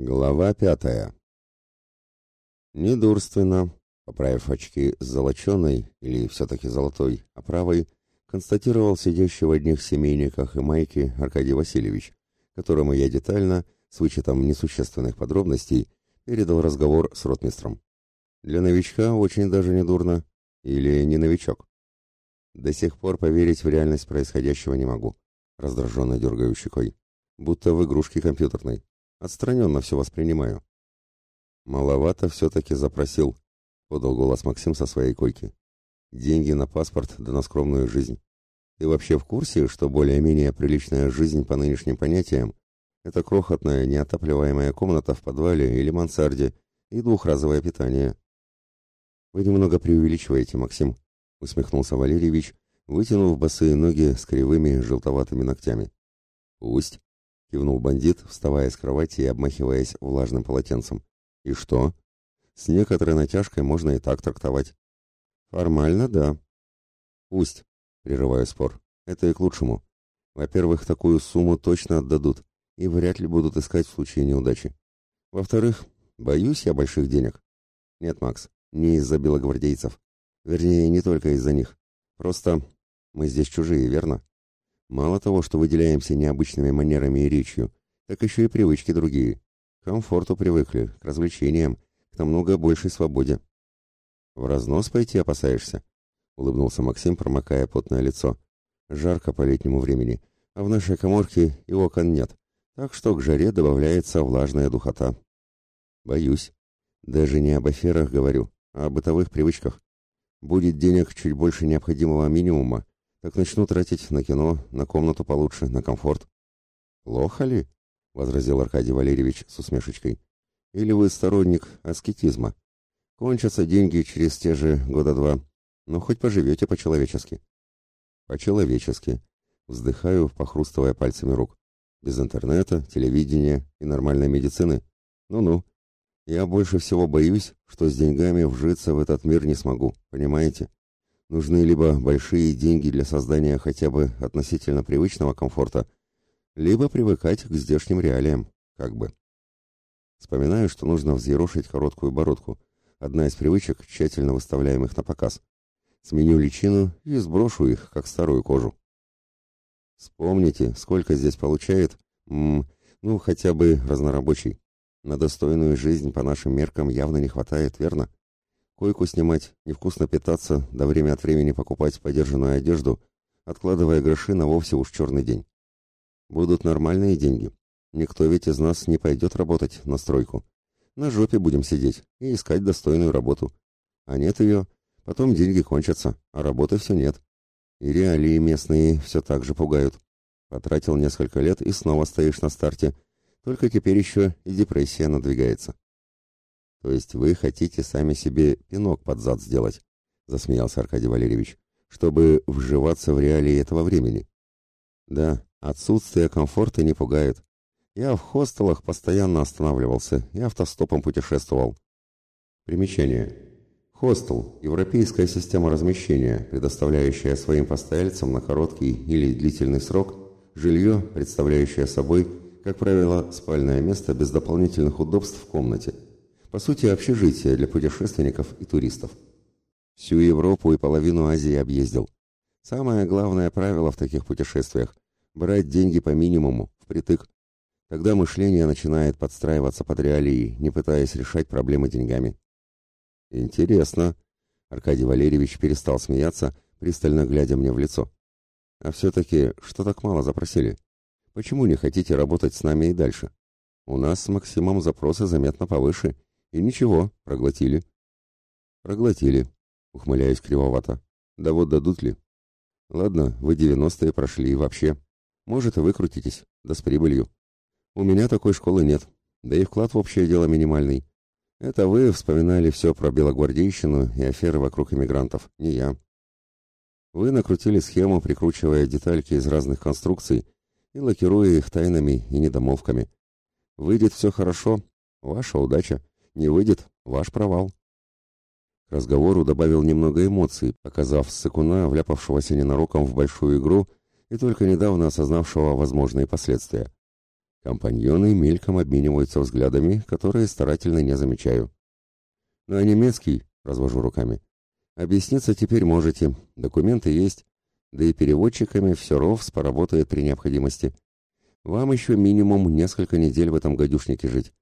Глава пятая. Недурственно, поправив очки с золоченой, или все-таки золотой, оправой, констатировал сидящий в одних семейниках и майке Аркадий Васильевич, которому я детально, с вычетом несущественных подробностей, передал разговор с ротмистром. Для новичка очень даже недурно. Или не новичок. До сих пор поверить в реальность происходящего не могу, раздраженно дергаю щекой, будто в игрушке компьютерной. Отстраненно все воспринимаю. Маловато все-таки запросил, подал голос Максим со своей койки. Деньги на паспорт да на скромную жизнь. Ты вообще в курсе, что более-менее приличная жизнь по нынешним понятиям – это крохотная неотапливаемая комната в подвале или мансарде и двухразовое питание? Вы немного преувеличиваете, Максим, усмехнулся Валерьевич, вытянув босые ноги с кривыми желтоватыми ногтями. Пусть. — кивнул бандит, вставая с кровати и обмахиваясь влажным полотенцем. «И что?» «С некоторой натяжкой можно и так трактовать». «Формально, да». «Пусть», — прерываю спор, — «это и к лучшему. Во-первых, такую сумму точно отдадут и вряд ли будут искать в случае неудачи. Во-вторых, боюсь я больших денег. Нет, Макс, не из-за белогвардейцев. Вернее, не только из-за них. Просто мы здесь чужие, верно? Мало того, что выделяемся необычными манерами и речью, так еще и привычки другие. К комфорту привыкли, к развлечениям, к намного большей свободе. «В разнос пойти опасаешься?» — улыбнулся Максим, промокая потное лицо. «Жарко по летнему времени, а в нашей коморке и окон нет, так что к жаре добавляется влажная духота». «Боюсь. Даже не об аферах говорю, а о бытовых привычках. Будет денег чуть больше необходимого минимума, так начну тратить на кино, на комнату получше, на комфорт. Плохо ли? возразил Аркадий Валерьевич с усмешечкой. Или вы сторонник аскетизма? Кончатся деньги через те же года два, но хоть поживете по-человечески. По-человечески. Вздыхаю, похрустывая пальцами рук. Без интернета, телевидения и нормальной медицины. Ну-ну. Я больше всего боюсь, что с деньгами вжиться в этот мир не смогу, понимаете? Нужны либо большие деньги для создания хотя бы относительно привычного комфорта, либо привыкать к здешним реалиям, как бы. Вспоминаю, что нужно взъерошить короткую бородку, одна из привычек, тщательно выставляемых на показ. Сменю личину и сброшу их, как старую кожу. Вспомните, сколько здесь получает, м ну, хотя бы разнорабочий. На достойную жизнь по нашим меркам явно не хватает, верно? Койку снимать, невкусно питаться, до время от времени покупать подержанную одежду, откладывая гроши на вовсе уж черный день. Будут нормальные деньги. Никто ведь из нас не пойдет работать на стройку. На жопе будем сидеть и искать достойную работу. А нет ее, потом деньги кончатся, а работы все нет. И реалии местные все так же пугают. Потратил несколько лет и снова стоишь на старте. Только теперь еще и депрессия надвигается. То есть вы хотите сами себе пинок под зад сделать, засмеялся Аркадий Валерьевич, чтобы вживаться в реалии этого времени. Да, отсутствие комфорта не пугает. Я в хостелах постоянно останавливался и автостопом путешествовал. Примечание. Хостел – европейская система размещения, предоставляющая своим постояльцам на короткий или длительный срок жилье, представляющее собой, как правило, спальное место без дополнительных удобств в комнате – по сути, общежитие для путешественников и туристов. Всю Европу и половину Азии объездил. Самое главное правило в таких путешествиях – брать деньги по минимуму, впритык. Тогда мышление начинает подстраиваться под реалии, не пытаясь решать проблемы деньгами. Интересно. Аркадий Валерьевич перестал смеяться, пристально глядя мне в лицо. А все-таки, что так мало запросили? Почему не хотите работать с нами и дальше? У нас с Максимом запросы заметно повыше, и ничего, проглотили. Проглотили, ухмыляюсь кривовато. Да вот дадут ли? Ладно, вы девяностые прошли вообще. Может, и выкрутитесь, да с прибылью. У меня такой школы нет, да и вклад в общее дело минимальный. Это вы вспоминали все про белогвардейщину и аферы вокруг иммигрантов, не я. Вы накрутили схему, прикручивая детальки из разных конструкций и лакируя их тайнами и недомолвками. Выйдет все хорошо, ваша удача. Не выйдет – ваш провал. К разговору добавил немного эмоций, показав сыкуна, вляпавшегося ненароком в большую игру и только недавно осознавшего возможные последствия. Компаньоны мельком обмениваются взглядами, которые старательно не замечаю. Ну а немецкий, развожу руками. Объясниться теперь можете, документы есть, да и переводчиками все ровс поработает при необходимости. Вам еще минимум несколько недель в этом гадюшнике жить.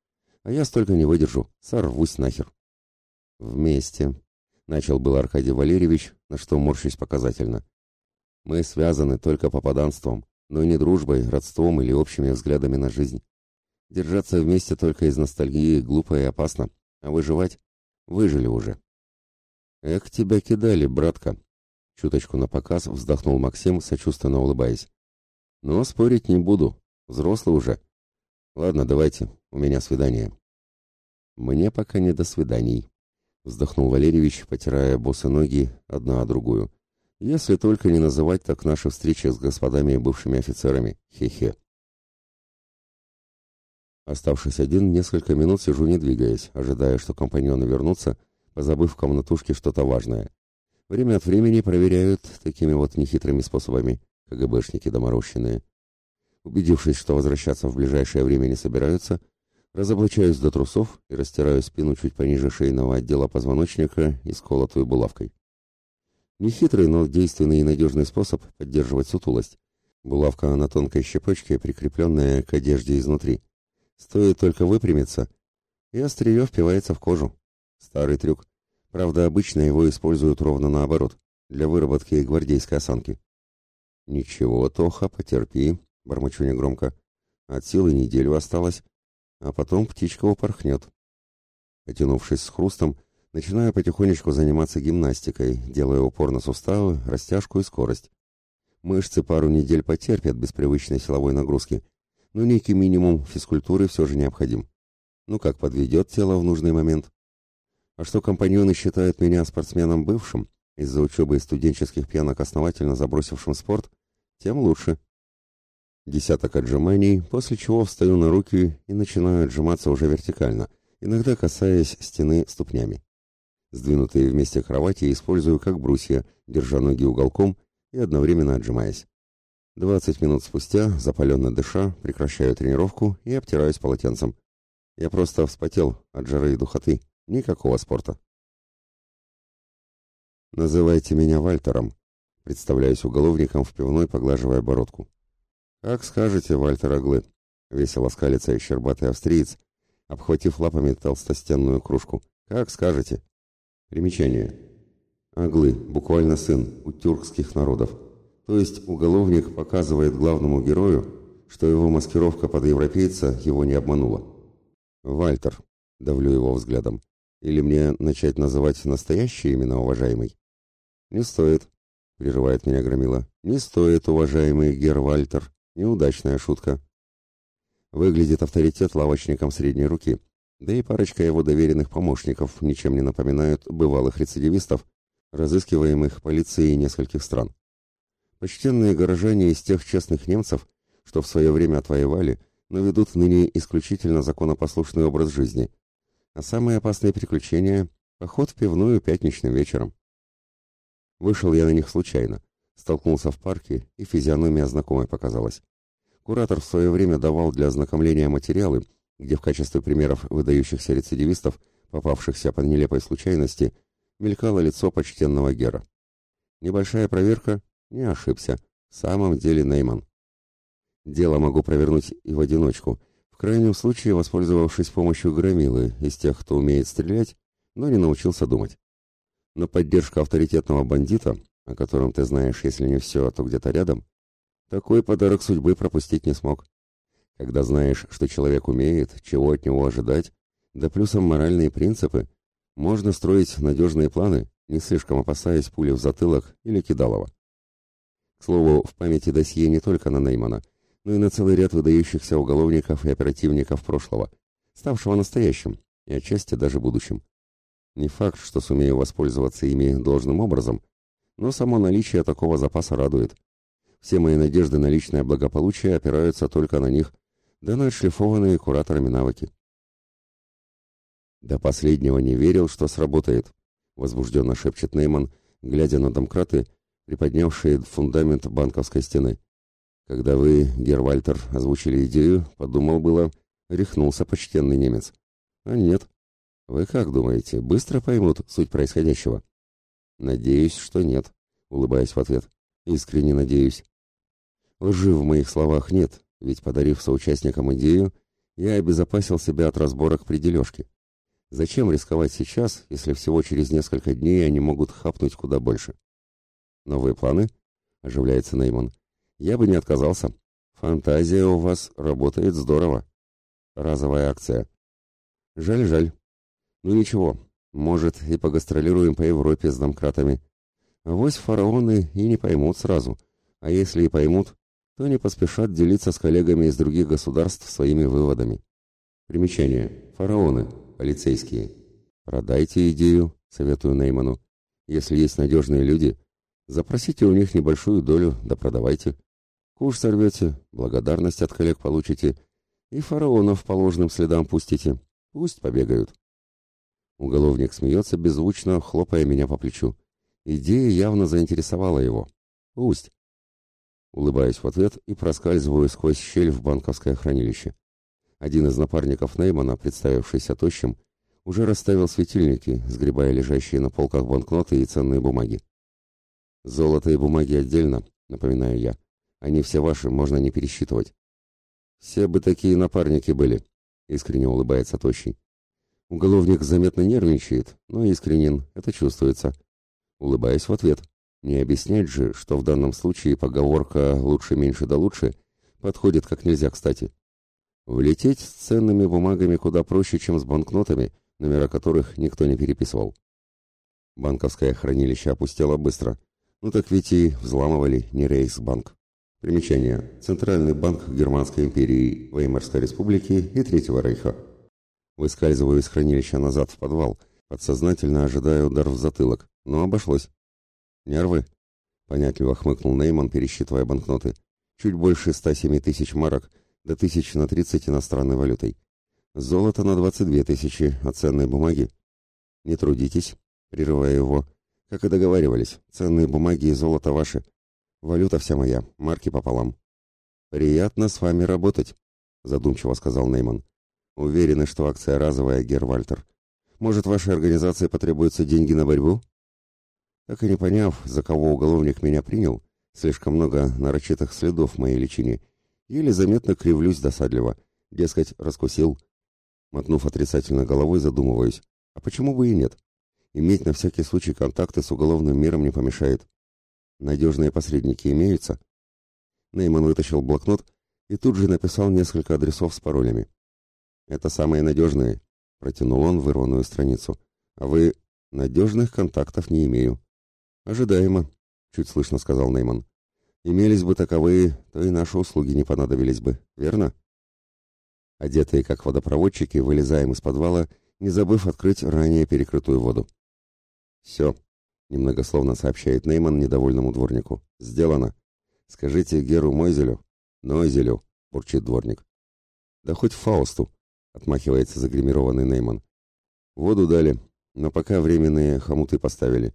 А я столько не выдержу, сорвусь нахер. Вместе. Начал был Аркадий Валерьевич, на что морщусь показательно. Мы связаны только попаданством, но не дружбой, родством или общими взглядами на жизнь. Держаться вместе только из ностальгии глупо и опасно, а выживать? Выжили уже. Эх, тебя кидали, братка. Чуточку на показ вздохнул Максим, сочувственно улыбаясь. Но спорить не буду, взрослый уже. Ладно, давайте, у меня свидание. Мне пока не до свиданий, вздохнул Валерьевич, потирая босы ноги одна о другую. Если только не называть так наши встречи с господами и бывшими офицерами. Хе-хе. Оставшись один, несколько минут сижу не двигаясь, ожидая, что компаньоны вернутся, позабыв в комнатушке что-то важное. Время от времени проверяют такими вот нехитрыми способами КГБшники доморощенные. Убедившись, что возвращаться в ближайшее время не собираются, разоблачаюсь до трусов и растираю спину чуть пониже шейного отдела позвоночника и сколотую булавкой. Нехитрый, но действенный и надежный способ поддерживать сутулость. Булавка на тонкой щепочке, прикрепленная к одежде изнутри. Стоит только выпрямиться, и острие впивается в кожу. Старый трюк. Правда, обычно его используют ровно наоборот, для выработки гвардейской осанки. «Ничего, Тоха, потерпи», — бормочу негромко. «От силы неделю осталось, а потом птичка упорхнет». Потянувшись с хрустом, Начинаю потихонечку заниматься гимнастикой, делая упор на суставы, растяжку и скорость. Мышцы пару недель потерпят без привычной силовой нагрузки, но некий минимум физкультуры все же необходим. Ну как подведет тело в нужный момент. А что компаньоны считают меня спортсменом бывшим, из-за учебы и студенческих пьянок основательно забросившим спорт, тем лучше. Десяток отжиманий, после чего встаю на руки и начинаю отжиматься уже вертикально, иногда касаясь стены ступнями. Сдвинутые вместе кровати использую как брусья, держа ноги уголком и одновременно отжимаясь. Двадцать минут спустя, запаленно дыша, прекращаю тренировку и обтираюсь полотенцем. Я просто вспотел от жары и духоты. Никакого спорта. «Называйте меня Вальтером», — представляюсь уголовником в пивной, поглаживая бородку. «Как скажете, Вальтер Аглы», — весело скалится и щербатый австриец, обхватив лапами толстостенную кружку. «Как скажете». Примечание. Аглы, буквально сын, у тюркских народов. То есть уголовник показывает главному герою, что его маскировка под европейца его не обманула. Вальтер, давлю его взглядом. Или мне начать называть настоящие имена, уважаемый? Не стоит, прерывает меня Громила. Не стоит, уважаемый Гер Вальтер. Неудачная шутка. Выглядит авторитет лавочником средней руки, да и парочка его доверенных помощников ничем не напоминают бывалых рецидивистов, разыскиваемых полицией нескольких стран. Почтенные горожане из тех честных немцев, что в свое время отвоевали, но ведут ныне исключительно законопослушный образ жизни. А самые опасные приключения – поход в пивную пятничным вечером. Вышел я на них случайно, столкнулся в парке, и физиономия знакомой показалась. Куратор в свое время давал для ознакомления материалы, где в качестве примеров выдающихся рецидивистов, попавшихся по нелепой случайности, мелькало лицо почтенного Гера. Небольшая проверка, не ошибся, в самом деле Нейман. Дело могу провернуть и в одиночку, в крайнем случае воспользовавшись помощью громилы из тех, кто умеет стрелять, но не научился думать. Но поддержка авторитетного бандита, о котором ты знаешь, если не все, то где-то рядом, такой подарок судьбы пропустить не смог. Когда знаешь, что человек умеет, чего от него ожидать, да плюсом моральные принципы, можно строить надежные планы, не слишком опасаясь пули в затылок или кидалова. К слову, в памяти досье не только на Неймана, но и на целый ряд выдающихся уголовников и оперативников прошлого, ставшего настоящим и отчасти даже будущим. Не факт, что сумею воспользоваться ими должным образом, но само наличие такого запаса радует. Все мои надежды на личное благополучие опираются только на них – да на отшлифованные кураторами навыки. До последнего не верил, что сработает, возбужденно шепчет Нейман, глядя на домкраты, приподнявшие фундамент банковской стены. Когда вы, Гервальтер, озвучили идею, подумал было, рехнулся почтенный немец. А нет. Вы как думаете, быстро поймут суть происходящего? Надеюсь, что нет, улыбаясь в ответ. Искренне надеюсь. Лжи в моих словах нет, ведь подарив соучастникам идею, я обезопасил себя от разборок при дележке. Зачем рисковать сейчас, если всего через несколько дней они могут хапнуть куда больше? Новые планы? Оживляется Нейман. Я бы не отказался. Фантазия у вас работает здорово. Разовая акция. Жаль, жаль. Ну ничего, может, и погастролируем по Европе с домкратами. Авось фараоны и не поймут сразу. А если и поймут, то не поспешат делиться с коллегами из других государств своими выводами. Примечание. Фараоны. Полицейские. Продайте идею, советую Нейману. Если есть надежные люди, запросите у них небольшую долю, да продавайте. Куш сорвете, благодарность от коллег получите и фараонов по ложным следам пустите. Пусть побегают. Уголовник смеется беззвучно, хлопая меня по плечу. Идея явно заинтересовала его. Пусть. Улыбаюсь в ответ и проскальзываю сквозь щель в банковское хранилище. Один из напарников Неймана, представившийся тощим, уже расставил светильники, сгребая лежащие на полках банкноты и ценные бумаги. «Золото и бумаги отдельно», — напоминаю я. «Они все ваши, можно не пересчитывать». «Все бы такие напарники были», — искренне улыбается Тощий. Уголовник заметно нервничает, но искренен, это чувствуется. Улыбаясь в ответ. Не объяснять же, что в данном случае поговорка «лучше меньше да лучше» подходит как нельзя кстати. Влететь с ценными бумагами куда проще, чем с банкнотами, номера которых никто не переписывал. Банковское хранилище опустело быстро. Ну так ведь и взламывали не Рейхсбанк. Примечание. Центральный банк Германской империи, Веймарской республики и Третьего Рейха. Выскальзываю из хранилища назад в подвал, подсознательно ожидая удар в затылок, но обошлось. «Нервы?» — понятливо хмыкнул Нейман, пересчитывая банкноты. «Чуть больше 107 тысяч марок, до тысяч на 30 иностранной валютой. Золото на 22 тысячи, а ценные бумаги?» «Не трудитесь», — прерывая его. «Как и договаривались, ценные бумаги и золото ваши. Валюта вся моя, марки пополам». «Приятно с вами работать», — задумчиво сказал Нейман. «Уверены, что акция разовая, Гервальтер. Может, вашей организации потребуются деньги на борьбу?» Так и не поняв, за кого уголовник меня принял, слишком много нарочитых следов в моей личине, еле заметно кривлюсь досадливо, дескать, раскусил. Мотнув отрицательно головой, задумываюсь, а почему бы и нет? Иметь на всякий случай контакты с уголовным миром не помешает. Надежные посредники имеются? Нейман вытащил блокнот и тут же написал несколько адресов с паролями. «Это самые надежные», — протянул он вырванную страницу. «А вы...» «Надежных контактов не имею». «Ожидаемо», — чуть слышно сказал Нейман. «Имелись бы таковые, то и наши услуги не понадобились бы, верно?» Одетые как водопроводчики, вылезаем из подвала, не забыв открыть ранее перекрытую воду. «Все», — немногословно сообщает Нейман недовольному дворнику. «Сделано. Скажите Геру Мойзелю». «Нойзелю», — бурчит дворник. «Да хоть Фаусту», — отмахивается загримированный Нейман. «Воду дали, но пока временные хомуты поставили.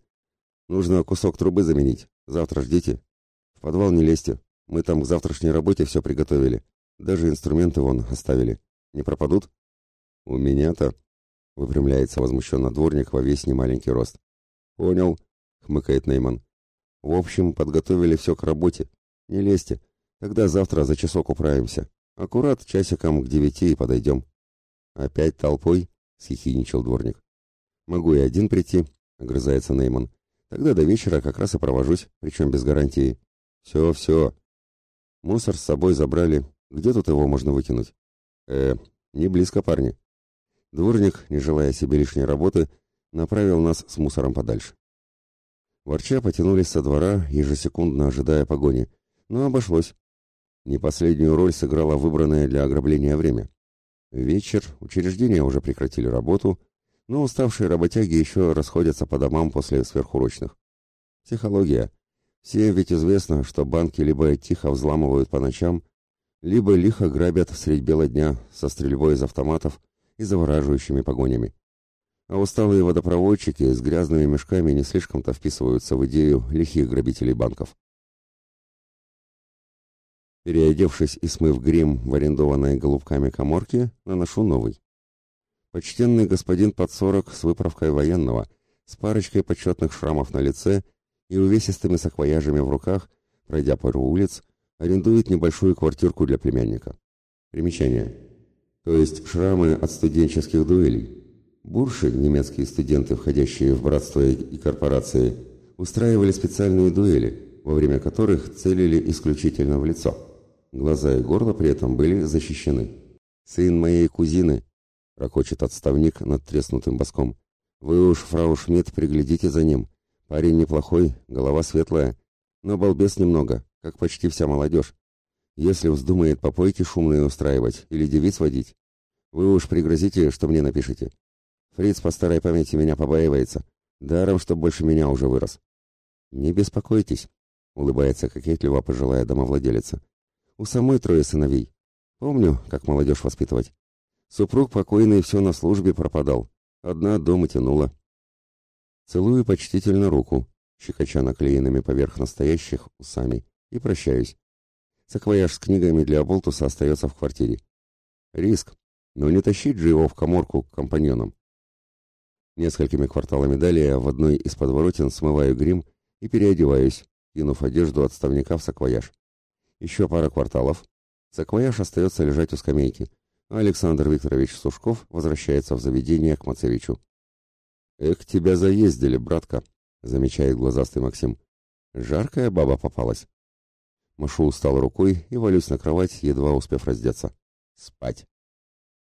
Нужно кусок трубы заменить. Завтра ждите. В подвал не лезьте. Мы там к завтрашней работе все приготовили. Даже инструменты вон оставили. Не пропадут? У меня-то... Выпрямляется возмущенно дворник во весь немаленький рост. Понял, хмыкает Нейман. В общем, подготовили все к работе. Не лезьте. Тогда завтра за часок управимся. Аккурат часиком к девяти и подойдем. Опять толпой? Схихиничал дворник. Могу и один прийти, огрызается Нейман. Тогда до вечера как раз и провожусь, причем без гарантии. Все, все. Мусор с собой забрали. Где тут его можно выкинуть? Э, не близко, парни. Дворник, не желая себе лишней работы, направил нас с мусором подальше. Ворча потянулись со двора, ежесекундно ожидая погони, но обошлось. Не последнюю роль сыграло выбранное для ограбления время. Вечер, учреждения уже прекратили работу, но уставшие работяги еще расходятся по домам после сверхурочных. Психология. Всем ведь известно, что банки либо тихо взламывают по ночам, либо лихо грабят средь бела дня со стрельбой из автоматов и завораживающими погонями. А усталые водопроводчики с грязными мешками не слишком-то вписываются в идею лихих грабителей банков. Переодевшись и смыв грим в арендованной голубками коморке, наношу новый. Почтенный господин под сорок с выправкой военного, с парочкой почетных шрамов на лице и увесистыми саквояжами в руках, пройдя пару улиц, арендует небольшую квартирку для племянника. Примечание. То есть шрамы от студенческих дуэлей. Бурши, немецкие студенты, входящие в братство и корпорации, устраивали специальные дуэли, во время которых целили исключительно в лицо. Глаза и горло при этом были защищены. «Сын моей кузины», — ракочет отставник над треснутым боском. «Вы уж, фрау Шмидт, приглядите за ним. Парень неплохой, голова светлая, но балбес немного, как почти вся молодежь. Если вздумает попойки шумные устраивать или девиц водить, вы уж пригрозите, что мне напишите. Фриц по старой памяти меня побаивается, даром, что больше меня уже вырос». «Не беспокойтесь», — улыбается кокетливо пожилая домовладелица. У самой трое сыновей. Помню, как молодежь воспитывать. Супруг покойный все на службе пропадал. Одна дома тянула. Целую почтительно руку, щекоча наклеенными поверх настоящих усами, и прощаюсь. Саквояж с книгами для Болтуса остается в квартире. Риск, но не тащить же его в коморку к компаньонам. Несколькими кварталами далее в одной из подворотен смываю грим и переодеваюсь, кинув одежду отставника в саквояж. Еще пара кварталов. Саквояж остается лежать у скамейки, Александр Викторович Сушков возвращается в заведение к Мацевичу. «Эх, тебя заездили, братка», — замечает глазастый Максим. «Жаркая баба попалась». Машу устал рукой и валюсь на кровать, едва успев раздеться. Спать.